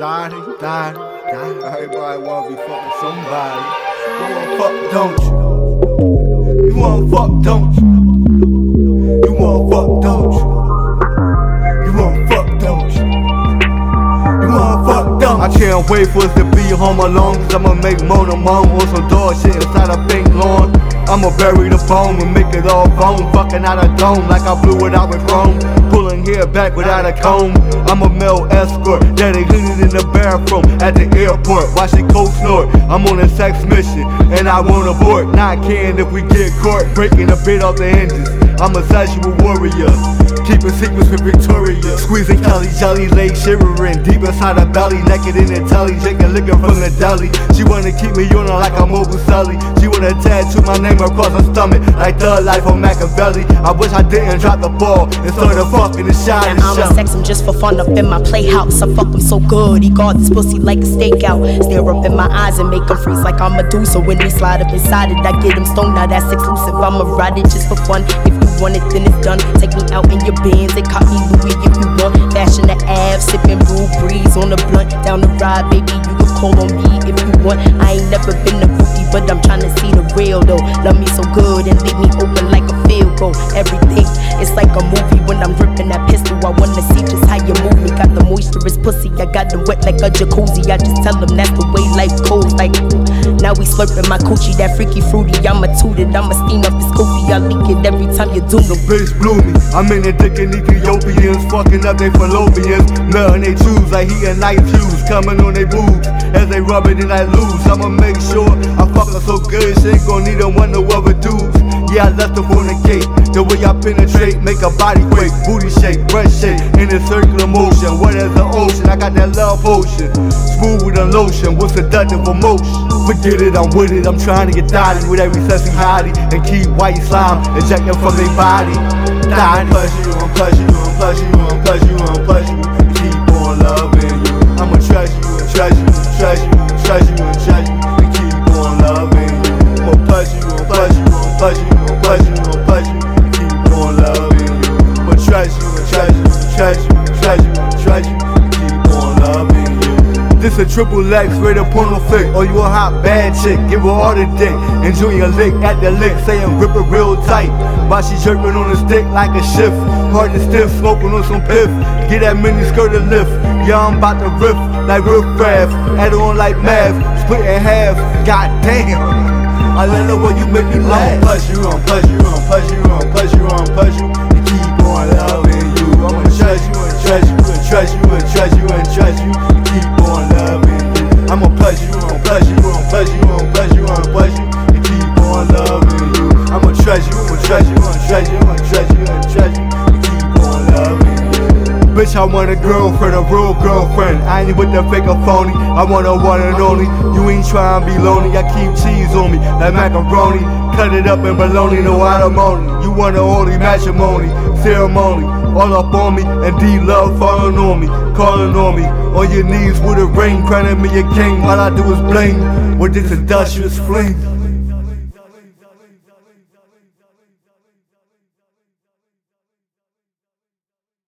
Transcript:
Daddy, daddy, daddy. Everybody wanna be fucking somebody. You wanna fuck, don't you? You wanna fuck, don't you? You wanna fuck, don't you? You wanna fuck, don't you? You wanna fuck, don't I can't wait for us to be home alone, cause I'ma make moan on some dog shit inside a pink lawn. I'ma bury the bone and make it all bone. Fucking out a dome like I blew it out with chrome. Pulling hair back without a comb. I'm a male escort cleaning in the bathroom at the airport. Watching cold snort. I'm on a sex mission and I won't abort. Not caring if we get caught breaking a bit off the hinges. I'm a sexual warrior. Keeping secrets with Victoria. Squeezing Kelly jelly, leg shivering. Deep inside her belly, naked in the telly. Drinking liquor from the deli. She wanna keep me on her like a mobile celly. She wanna tattoo my name across her stomach. Like the life of Machiavelli. I wish I didn't drop the ball and started fucking the shot And I'ma sex him just for fun up in my playhouse. I fuck him so good, he guard this pussy like a stakeout. Stare up in my eyes and make him freeze like I'm a Medusa. When he slide up inside it, I get him stoned. Now that's exclusive. I'ma ride it just for fun. If you want it, then it's done. Take me out in your Benz and me Louis if you want. Fashion the Ave, sipping brew breeze on the blunt. Down the ride, baby, you can call on me if you want. I ain't never been a groupie, but I'm tryna see the real though. Love me so good and leave me open like a field goal. Everything, it's like a movie when I'm gripping that pistol. I wanna pussy, I got them wet like a jacuzzi. I just tell them that's the way life goes. Like, now we slurping my coochie, that freaky fruity. I'ma toot it, I'ma steam up this koofy. I leak it every time you do The me. bitch blew me. I'm in the dick and Ethiopians, fucking up they fallopians. Melting they shoes like he a night fuse. Coming on they boobs as they rub it and I lose. I'ma make sure I fuck her so good, she ain't gon' need a one no other dudes. Yeah, I left the gate. The way I penetrate, make a body quake, booty shake, breast shake, in a circular motion. Wet as the ocean, I got that love potion. Smooth with a lotion, with seductive emotion. Forget it, I'm with it, I'm trying to get dotted with every sexy hottie and keep white slime ejecting from their body. Die and pleasure you, I'm pleasure you, I'm pleasure you, I'm pleasure you, I'm pleasure you. Keep on loving you. I'ma treasure you treasure you, treasure you, treasure you, treasure you. This a triple X, straight up on flick. Or you a hot bad chick, give her all the dick. Enjoy a lick at the lick, saying rip it real tight. While she jerking on the stick like a shift. Hard and stiff, smoking on some piff. Get that mini skirt a lift. Yeah, I'm about to riff like riff. Add on like math, split in half. God damn. I love it when you make me laugh. I'm pleasure you, I'm pleasure you, I'm pleasure you, I'm pleasure you, I'm pleasure you. And keep on loving you. I'ma treasure you and treasure you and treasure you and treasure you and I want a girlfriend, a real girlfriend. I ain't with the fake or phony. I want a one and only. You ain't trying to be lonely. I keep cheese on me, like macaroni. Cut it up in bologna, no alimony. You want a holy matrimony, ceremony. All up on me, and D love falling on me, calling on me. On your knees with a ring, crowning me a king. All I do is bling with this industrious fling.